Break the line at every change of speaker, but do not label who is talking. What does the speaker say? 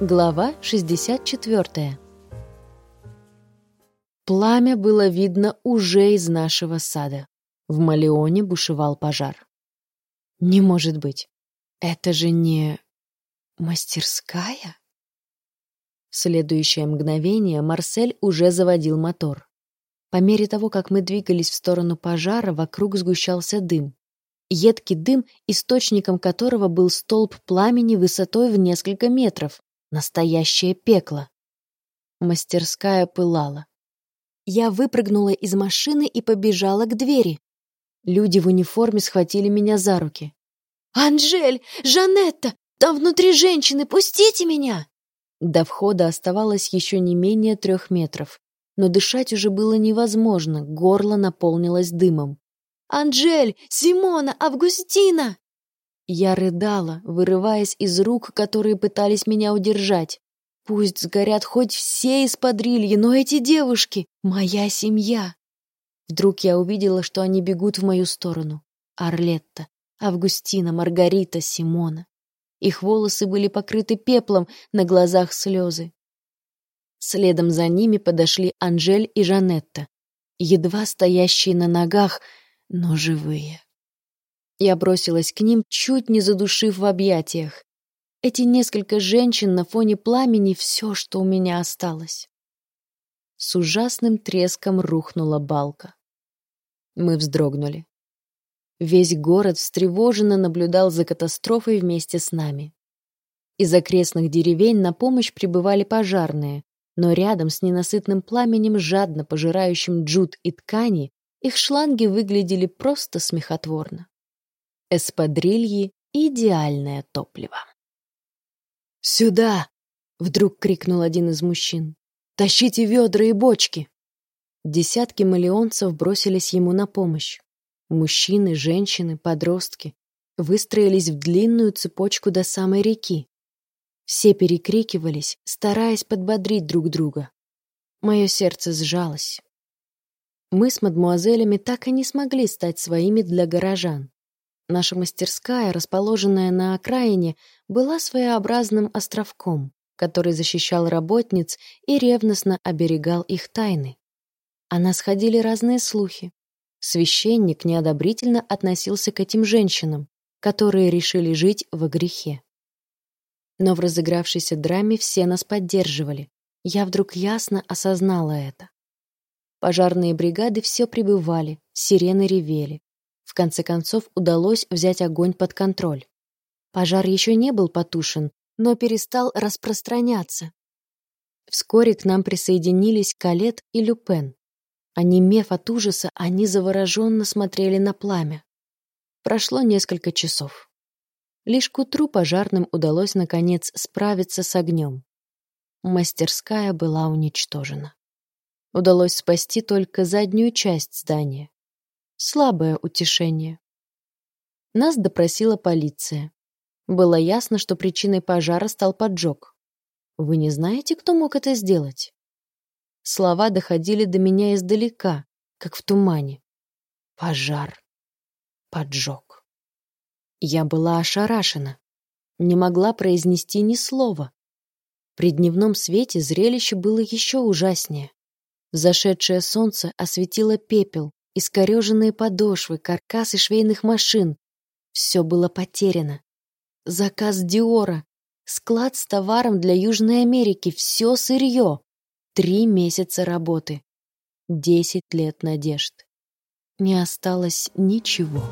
Глава 64. Пламя было видно уже из нашего сада. В Малеоне бушевал пожар. Не может быть. Это же не... мастерская? В следующее мгновение Марсель уже заводил мотор. По мере того, как мы двигались в сторону пожара, вокруг сгущался дым. Едкий дым, источником которого был столб пламени высотой в несколько метров. Настоящее пекло. Мастерская пылала. Я выпрыгнула из машины и побежала к двери. Люди в униформе схватили меня за руки. «Анжель! Жанетта! Там внутри женщины! Пустите меня!» До входа оставалось еще не менее трех метров, но дышать уже было невозможно, горло наполнилось дымом. «Анжель! Симона! Августина!» Я рыдала, вырываясь из рук, которые пытались меня удержать. Пусть сгорят хоть все эспадрильи, но эти девушки — моя семья. Вдруг я увидела, что они бегут в мою сторону. Арлетта, Августина, Маргарита, Симона. Их волосы были покрыты пеплом, на глазах слезы. Следом за ними подошли Анжель и Жанетта, едва стоящие на ногах, но живые. Я бросилась к ним, чуть не задушив в объятиях. Эти несколько женщин на фоне пламени — все, что у меня осталось. С ужасным треском рухнула балка. Мы вздрогнули. Весь город встревоженно наблюдал за катастрофой вместе с нами. Из окрестных деревень на помощь прибывали пожарные, но рядом с ненасытным пламенем, жадно пожирающим джут и ткани, их шланги выглядели просто смехотворно. Эспадрильи — идеальное топливо. «Сюда!» — вдруг крикнул один из мужчин. «Тащите ведра и бочки!» Десятки малеонцев бросились ему на помощь. Мужчины, женщины, подростки выстроились в длинную цепочку до самой реки. Все перекрикивались, стараясь подбодрить друг друга. Мое сердце сжалось. Мы с мадмуазелями так и не смогли стать своими для горожан. Наша мастерская, расположенная на окраине, была своеобразным островком, который защищал работниц и ревностно оберегал их тайны. О нас ходили разные слухи. Священник неодобрительно относился к этим женщинам, которые решили жить во грехе. Но в разыгравшейся драме все нас поддерживали. Я вдруг ясно осознала это. Пожарные бригады все прибывали, сирены ревели. В конце концов удалось взять огонь под контроль. Пожар еще не был потушен, но перестал распространяться. Вскоре к нам присоединились Калет и Люпен. Онемев от ужаса, они завороженно смотрели на пламя. Прошло несколько часов. Лишь к утру пожарным удалось, наконец, справиться с огнем. Мастерская была уничтожена. Удалось спасти только заднюю часть здания. Слабое утешение. Нас допросила полиция. Было ясно, что причиной пожара стал поджог. Вы не знаете, кто мог это сделать? Слова доходили до меня издалека, как в тумане. Пожар. Поджог. Я была ошарашена. Не могла произнести ни слова. При дневном свете зрелище было еще ужаснее. Зашедшее солнце осветило пепел, искореженные подошвы, каркасы швейных машин. Все было потеряно. Заказ Диора, склад с товаром для Южной Америки, все сырье. Три месяца работы. Десять лет надежд. Не осталось ничего.